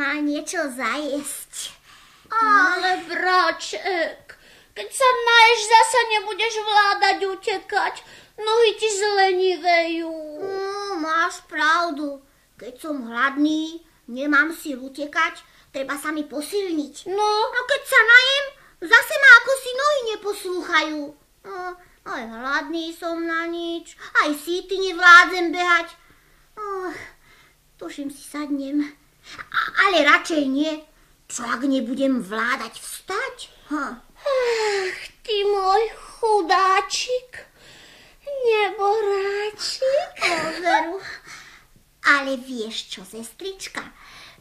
mal niečo zajesť. Ale braček, keď sa naješ, zasa nebudeš vládať utekať. Nohy ti zlenivejú. No, máš pravdu. Keď som hladný, nemám si utekať, treba sa mi posilniť. No, A keď sa najem, zase ma ako si nohy neposlúchajú. No, aj hladný som na nič, aj síty nevládzem behať. Oh, tuším si sadnem. Ale radšej nie. Čo ak nebudem vládať vstať? Ach, ty môj chudáčik, neboráčik. Veru. Ale vieš čo, sestrička?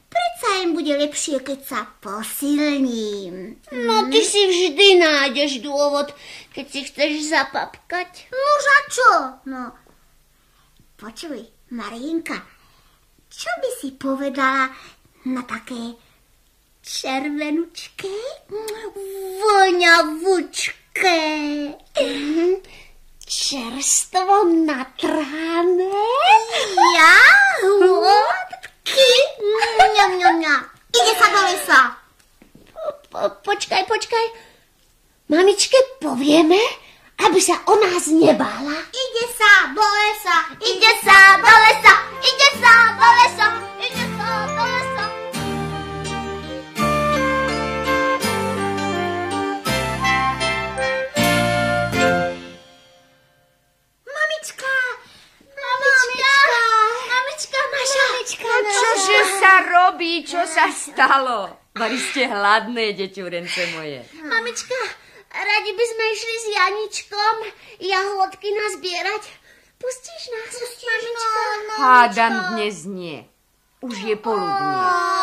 Predsa im bude lepšie, keď sa posilním. No, ty si vždy nájdeš dôvod, keď si chceš zapapkať. Nož a čo? No, počuj, Marienka, čo by si povedala na také červenučké, voňavučké? Čerstvo natrhané? Jahôdky? Mňam, mňam, mňam. Ide sa do lesa. Po, počkaj, počkaj. Mamičke povieme, aby sa o nás nebála. Ide sa do lesa, ide sa do lesa, ide sa do lesa, ide sa do lesa. Mamička, mamička, mamička, naša mamička, Čože sa robí? Čo sa stalo? Mali ste hladné, deťurence moje. Mamička, radi by sme išli s Janičkom jahodky nazbierať. Pustíš nás, mamička? Hádam dnes nie. Už je poludnie.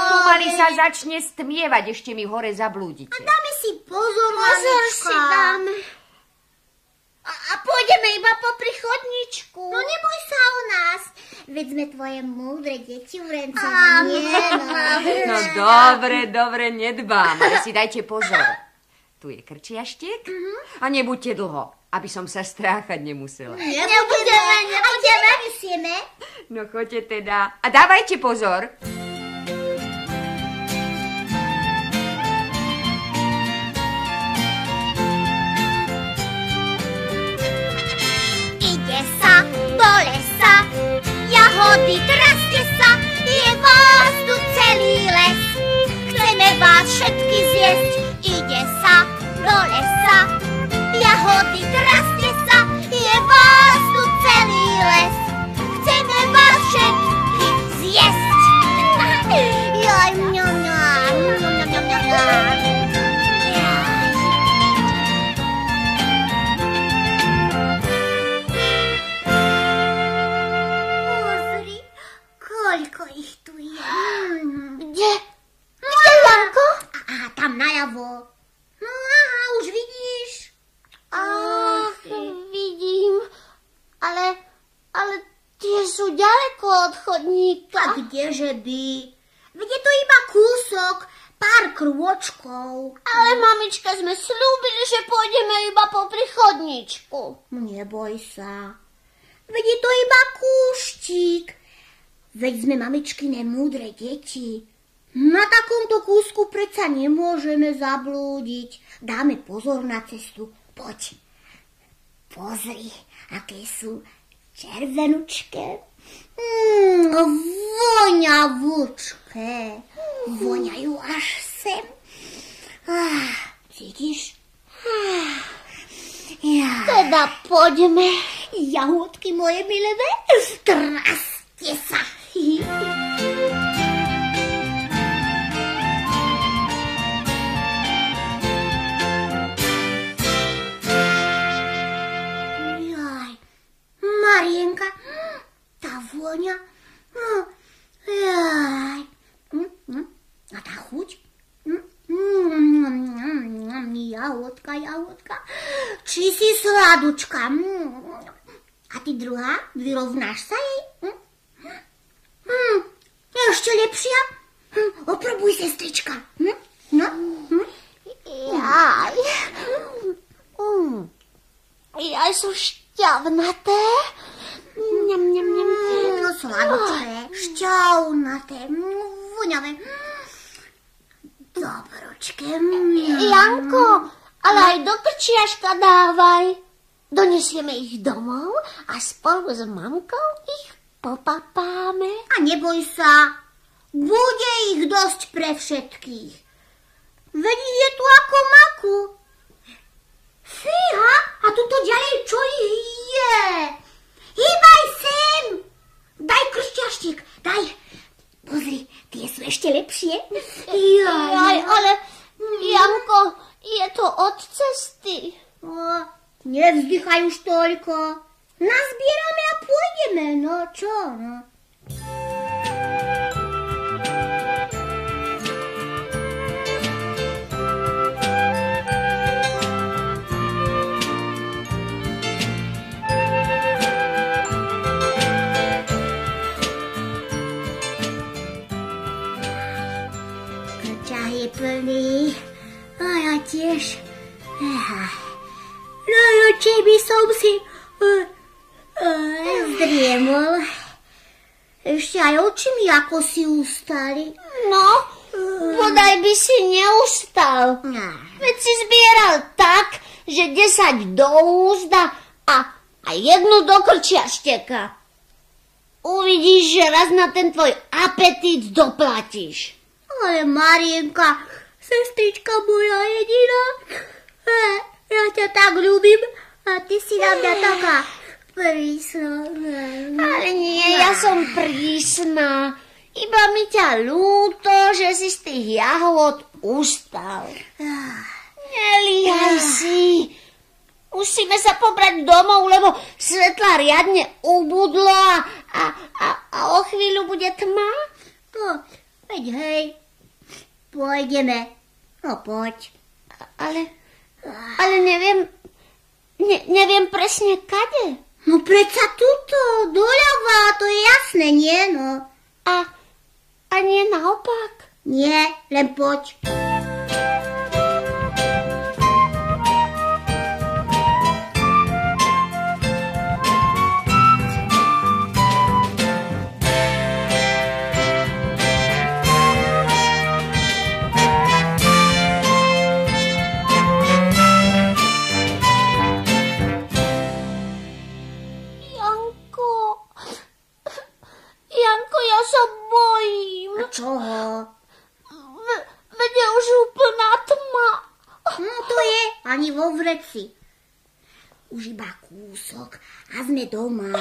Pomaly sa začne stmievať, ešte mi hore zablúdite. Dáme si pozor, Pozor si dáme. A, a pôjdeme iba po chodničku. No neboj sa o nás, veď sme tvoje múdre deti. Áno. Nie, no. No dobre, dobre, nedbám, ale si dajte pozor. Tu je krčiaštiek a nebuďte dlho, aby som sa stráchať nemusela. Nebudeme, nebudeme. Nemusíme. No choďte teda a dávajte pozor. Ide sa do lesa, jahody traste sa, je vás tu celý les. Chceme vás všetky zjesť, ide sa do sa. Veď je to iba kúštik. Veď sme mamičkine múdre deti. Na takomto kúsku predsa nemôžeme zablúdiť. Dáme pozor na cestu. Poď. Pozri, aké sú červenučké. Mm, voňavučké. Voňajú až sem. Ah, cítiš? Ah, ja. Teda poďme. Jahôdky moje milené, traste sa. Jaj, Marienka, tá vôňa, hm, jaj. Hm, hm, A tá chuť? Hm, Jahôdka, jahôdka, či si sladučka. hm. A ty druhá, vyrovnáš sa jej? Hm? Hm, ešte lepšia? Hm, oprobuj, sestrička. Hm? No? Hm? Jaj. Mm. Jaj sú šťavnaté. Mňam, mňam, mňam. No, sladučké, šťavnaté, voňavé. Hm, Dobročke. Janko, ale aj do krčiaška dávaj. Donesieme ich domov a spolu s mamkou ich popapáme. A neboj sa, bude ich dosť pre všetkých. Veď je tu ako maku. Fíha, a tuto ďalej čo je? Hýbaj sem! Daj kršťaštík, daj. Pozri, tie sú ešte lepšie. Jaj, Jaj ale Janko, je to od cesty. O, nevzdychaj už toľko. Nazbierame a pôjdeme, no čo, no. Krčah je plný. A ja tiež. No radšej by som si uh, uh, zdriemol. Ešte aj oči mi ako si ustali. No, bodaj by si neustal. Ah. Veď si zbieral tak, že 10 do úzda a, a jednu do krčiašteka. Uvidíš, že raz na ten tvoj apetít doplatíš. Ale Marienka, sestrička moja jediná, e, ja ťa tak ľúbim a ty si na mňa taká prísna. Ale nie, ja som prísna. Iba mi ťa ľúto, že si z tých jahod ustal. Nelíhaj si. Musíme sa pobrať domov, lebo svetla riadne ubudlo a, a, a, a o chvíľu bude tma. No, veď hej, pôjdeme. No poď. Ale, ale neviem, ne, neviem presne kade. No predsa tuto, doľava, to je jasné, nie no. A, a nie naopak. Nie, len poď. Kúsok a sme doma.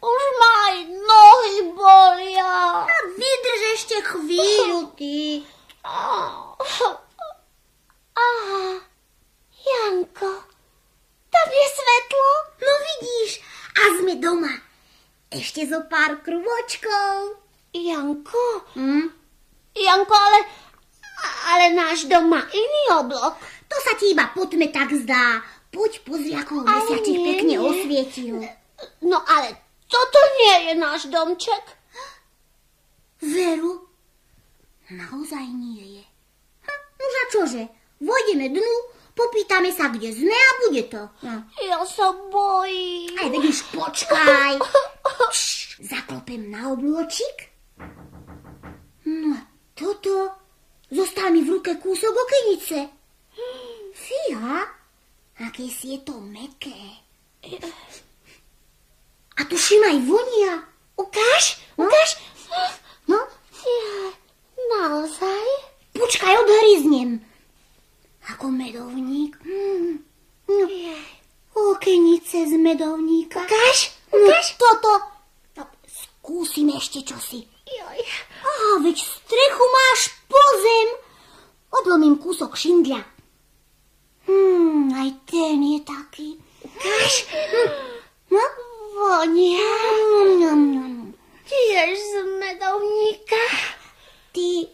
Už ma aj nohy bolia. A vydrž ešte chvíľu, ty. Aha, Janko, tam je svetlo. No vidíš, a sme doma. Ešte zo pár krôčkov. Janko, Hm? Janko, ale, ale náš dom má iný oblok. To sa ti iba po tme tak zdá. Ho Ale mesiačik nie, pekne nie. osvietil. No ale toto nie je náš domček. Veru? Naozaj nie je. Hm, už a čože? Vojdeme dnu, popýtame sa, kde sme a bude to. No. Ja sa bojím. Aj už počkaj. Pš, zaklopem na oblôčik. No, toto. Zostal mi v ruke kúsok okenice. Fíha, aké si je to meké. A tuším aj vonia. Ukáž, No? ukáž. No, Ja, naozaj? počkaj, odhryznem. Ako medovník. Mm. No, okenice z medovníka. Ukáž, No, ukáž. toto. No, skúsim ešte čosi. Joj. Á, veď strechu máš po zem. Odlomím kúsok šindľa. Hmm, aj ten je taký. Ukáž. No, Vonia. Tiež z medovníka. Ty,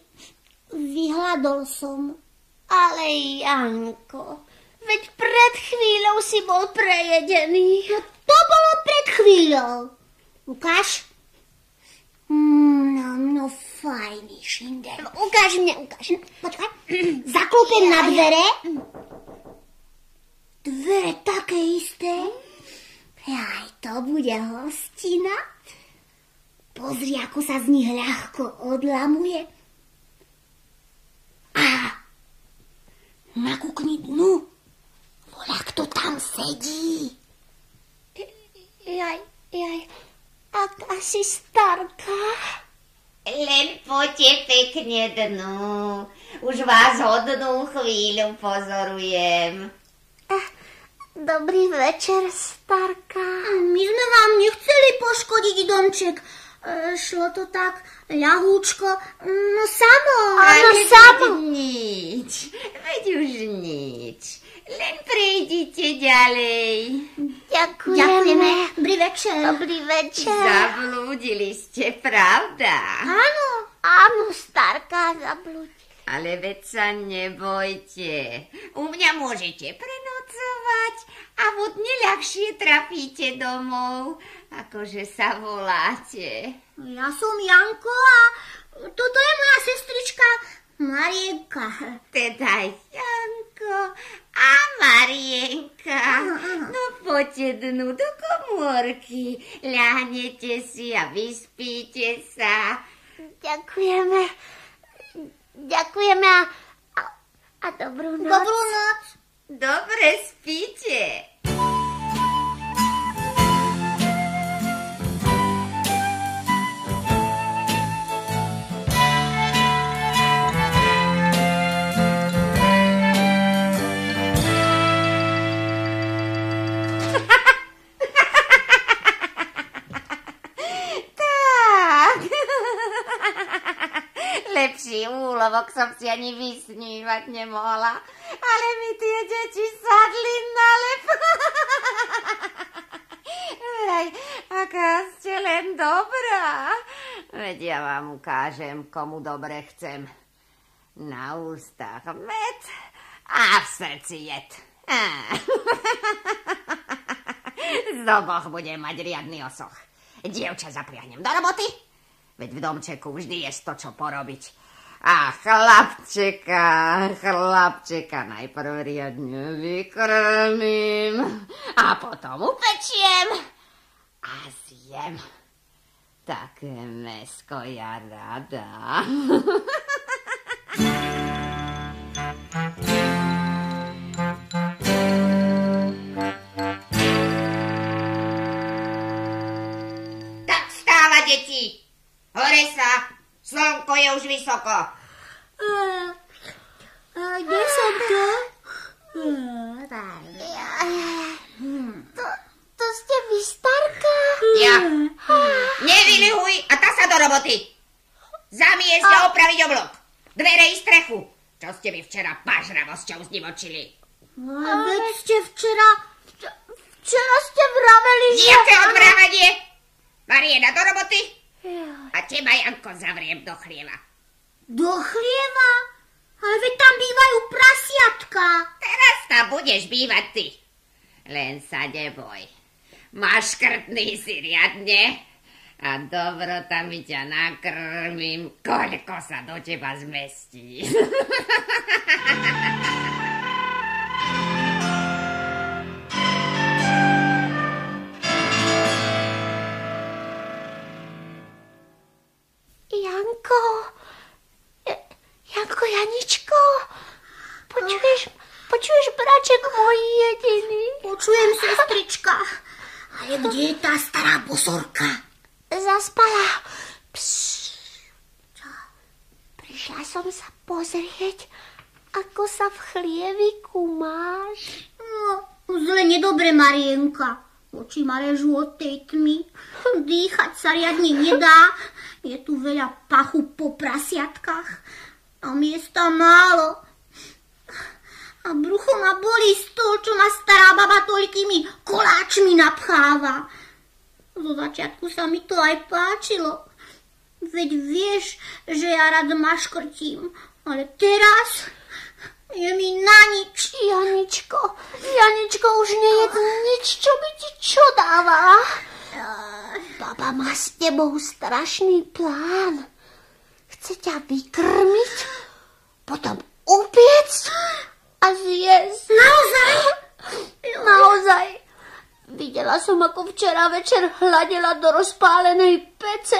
vyhľadol som. Ale Janko, veď pred chvíľou si bol prejedený. No, to bolo pred chvíľou. Ukáž? Mm, no, no, fajný šindel. Ukáž mne, ukáž. Počkaj, zaklopem na dvere. Dvere také isté. Aj to bude hostina. Pozri, ako sa z nich ľahko odlamuje. nakúkni dnu. Voľa, kto tam sedí. Jaj, jaj, ak asi starka. Len poďte pekne dnu. Už vás hodnú chvíľu pozorujem. Dobrý večer, starka. My sme vám nechceli poškodiť domček. E, šlo to tak ľahúčko, no samo. Áno, samo. nič, veď už nič. Len prejdite ďalej. Ďakujeme. Ďakujeme. Dobrý večer. Dobrý večer. Zablúdili ste, pravda? Áno. Áno, starka, zablúď. Ale veď sa nebojte. U mňa môžete prenocovať a vodne ľahšie trafíte domov, akože sa voláte. Ja som Janko a toto je moja sestrička Marienka. Teda Janko a Marienka. No poďte dnu do komórky, ľahnete si a vyspíte sa. Ďakujeme. Ďakujeme a, a, a dobrú noc. Dobrú noc. Dobre spíte. Lepší úlovok som si ani vysnívať nemohla. Ale mi tie deti sadli na lep. Hej, aká ste len dobrá. Veď ja vám ukážem, komu dobre chcem. Na ústach med a v srdci jed. Á. Z oboch budem mať riadny osoch. Dievča zapriahnem do roboty, veď v domčeku vždy je to, čo porobiť. A chlapčeka, chlapčeka najprv riadne vykrmím a potom upečiem a zjem. Také mesko ja rada. Tak vstáva, deti! Hore sa! Slnko je už vysoko. A kde som to? To, to ste vy, starka? Ja. Nevylihuj a tá sa do roboty. Zamiesť a opraviť oblok. Dvere i Čo ste mi včera pažravosťou zdivočili? A veď ste včera... Včera ste vraveli, že... Jaké odvrávanie? Mariena do roboty a teba, Janko, zavriem do chlieva. Do chlieva? Ale veď tam bývajú prasiatka. Teraz tam budeš bývať ty. Len sa neboj. Máš škrtný si riadne a dobrotami ťa nakrmím, koľko sa do teba zmestí. Janko, Ja- Janko, Janičko, počuješ, počuješ, braček môj jediný? Počujem, sestrička. Ale kde je tá stará bosorka? Zaspala. Psš. Čo? Prišla som sa pozrieť, ako sa v chlieviku máš. No, zle nedobre, Marienka. Oči ma režú od tej tmy. Dýchať sa riadne nedá. Je tu veľa pachu po prasiatkách. A miesta málo. A brucho ma bolí z toho, čo ma stará baba toľkými koláčmi napcháva. Zo začiatku sa mi to aj páčilo. Veď vieš, že ja rád maškrtím. Ale teraz je mi na nič. Janičko, Janičko, už nejedz nič, čo by ti čo dávala. Baba má s tebou strašný plán. Chce ťa vykrmiť, potom upiecť a zjesť. Naozaj? Naozaj. Videla som, ako včera večer hľadela do rozpálenej pece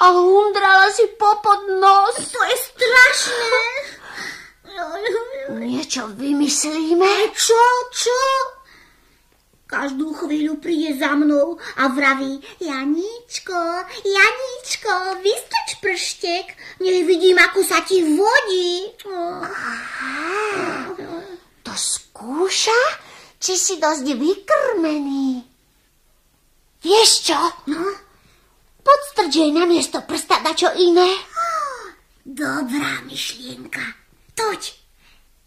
a hundrala si popod nos. To je strašné. Niečo vymyslíme? Čo, čo? Každú chvíľu príde za mnou a vraví Janíčko, Janíčko, vystrč prštek, nech vidím, ako sa ti vodí. To skúša, či si dosť vykrmený. Vieš čo? No, Podstrč na miesto prsta dačo iné. dobrá myšlienka. Toď,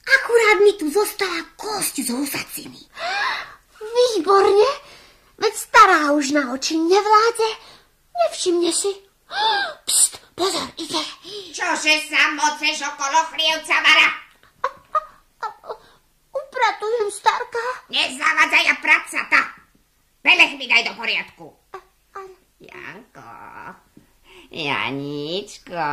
akurát mi tu zostala kosť z husaciny. Výborne, veď stará už na oči nevládze. Nevšimne si. Pst, pozor, ide. Čože sa moceš okolo chlievca, Mara? Upratujem, starka. Nezavádzaj a pracata. Pelech mi daj do poriadku. Janko, Janíčko,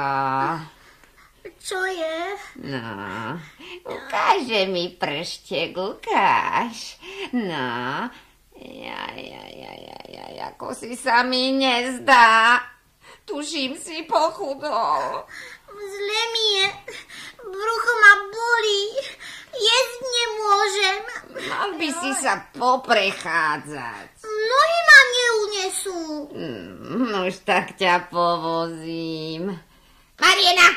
Čo je? no, ukáže mi prštek, ukáž. No, ja, ja, ja, ja, ja, ako si sa mi nezdá. Tuším si pochudol. Zle mi je. Brucho ma bolí. Jesť nemôžem. Mal by si sa poprechádzať. Nohy ma neunesú. Mm, už tak ťa povozím. Mariena,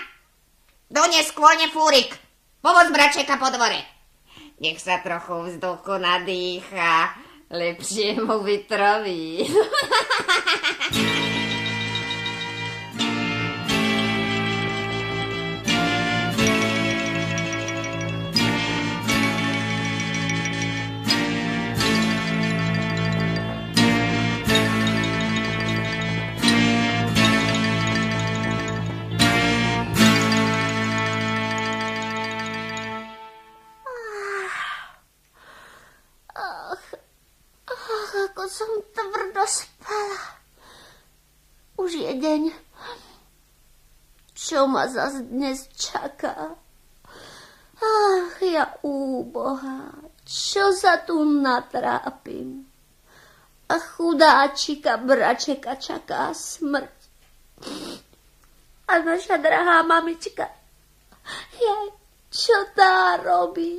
dones skôlne fúrik. Povoz bračeka po dvore. Nech sa trochu vzduchu nadýcha. Lepšie mu vytroví. ma zas dnes čaká? Ach, ja úboha, čo sa tu natrápim? A chudáčika bračeka čaká smrť. A naša drahá mamička, jej, čo tá robí?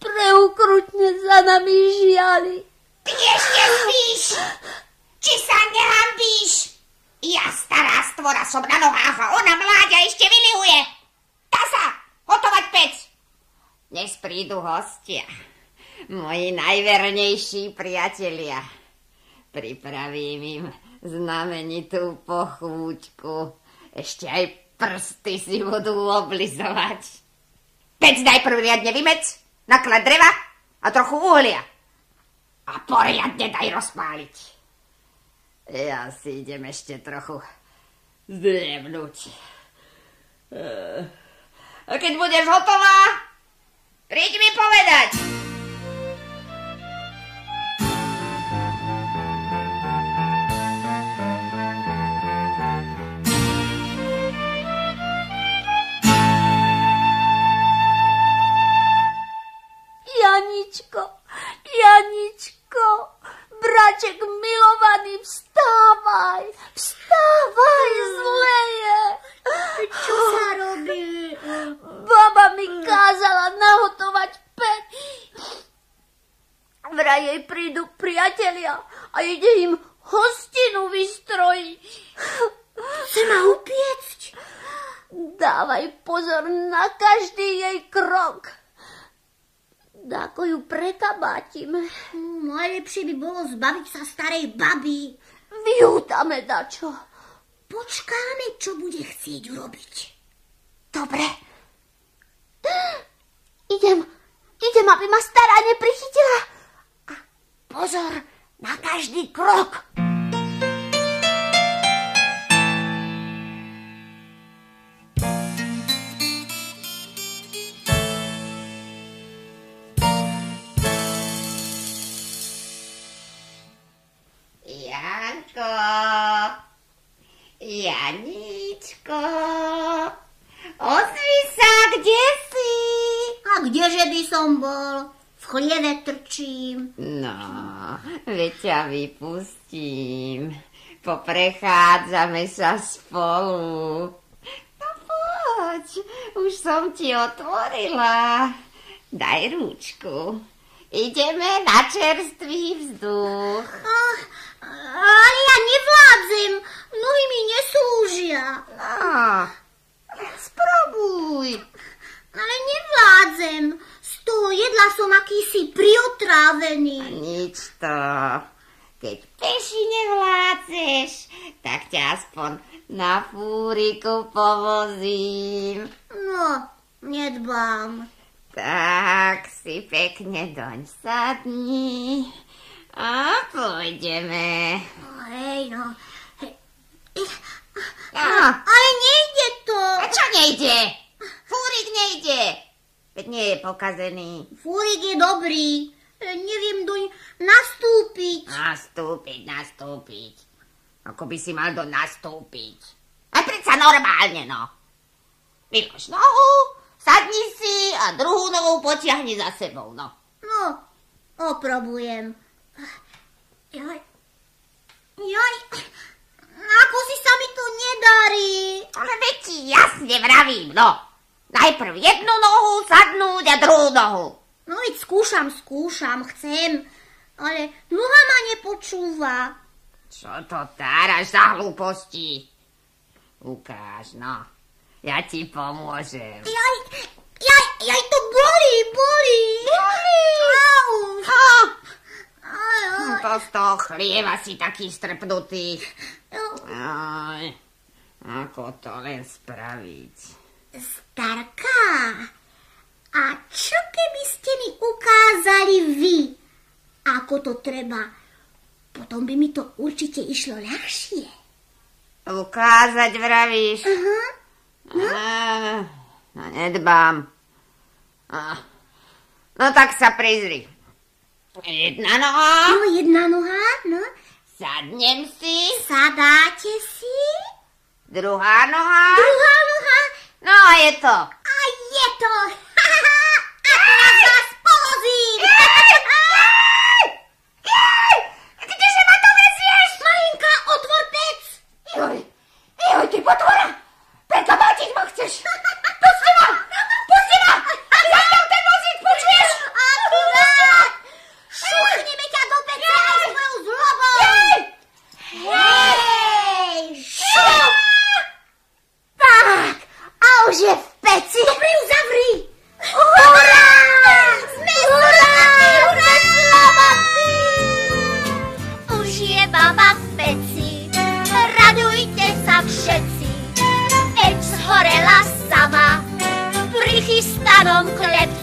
Preukrutne za nami žiali. Ty ešte spíš? Či sa nehambíš? Ja stará stvora som na nohách a ona mláďa ešte vylihuje. Tasa, hotovať pec. Dnes prídu hostia. Moji najvernejší priatelia. Pripravím im znamenitú pochúťku. Ešte aj prsty si budú oblizovať. Pec najprv riadne vymec, naklad dreva a trochu uhlia. A poriadne daj rozpáliť. Ja si idem ešte trochu zdriemnúť. Eh, A keď budeš hotová, Dáko ju prekabátime. Najlepšie by bolo zbaviť sa starej baby. Vyhútame dačo. Počkáme, čo bude chcieť urobiť. Dobre. Idem, idem, aby ma stará neprichytila. A pozor na každý krok. Chlieve trčím. No, veď ťa vypustím. Poprechádzame sa spolu. No poď. poď, už som ti otvorila. Daj rúčku. Ideme na čerstvý vzduch. Ach, ale ja nevládzem, nohy mi neslúžia. No, spróbuj. Ale nevládzem, toho jedla som akýsi priotrávený. Nič to. Keď peši nevládzeš, tak ťa aspoň na fúriku povozím. No, nedbám. Tak si pekne doň sadni a pôjdeme. No, hej, no. Hej. No, Ale nejde to. a čo nejde? Fúrik nejde. Veď nie je pokazený. Fúrik je dobrý. E, Neviem doň nastúpiť. Nastúpiť, nastúpiť. Ako by si mal do nastúpiť. A predsa normálne, no. Vylož nohu, sadni si a druhú nohu potiahni za sebou, no. No, oprobujem. Joj, joj, ako si sa mi to nedarí. Ale veď ti jasne vravím, no. Najprv jednu nohu sadnúť a druhú nohu. No veď skúšam, skúšam, chcem, ale noha ma nepočúva. Čo to táraš za hlúposti? Ukáž, no. Ja ti pomôžem. Jaj, jaj, jaj, to bolí, bolí. Bolí. Au. Ha! Aj, aj. To z toho chlieva si taký strpnutý. Aj, ako to len spraviť? Starka, a čo keby ste mi ukázali vy, ako to treba? Potom by mi to určite išlo ľahšie. Ukázať vravíš? Aha. Á, No nedbám. No tak sa prizri. Jedna noha, No, jedna noha, no. sadnem si, Sadáte si. druhá noha, Druhá noha. No a je to. A je to. A teraz vás povozím. Kdeže ma to vezieš? Marinka, otvor pec. Joj, joj, ty potvora! Mátiť ma chceš! Adam Collapse.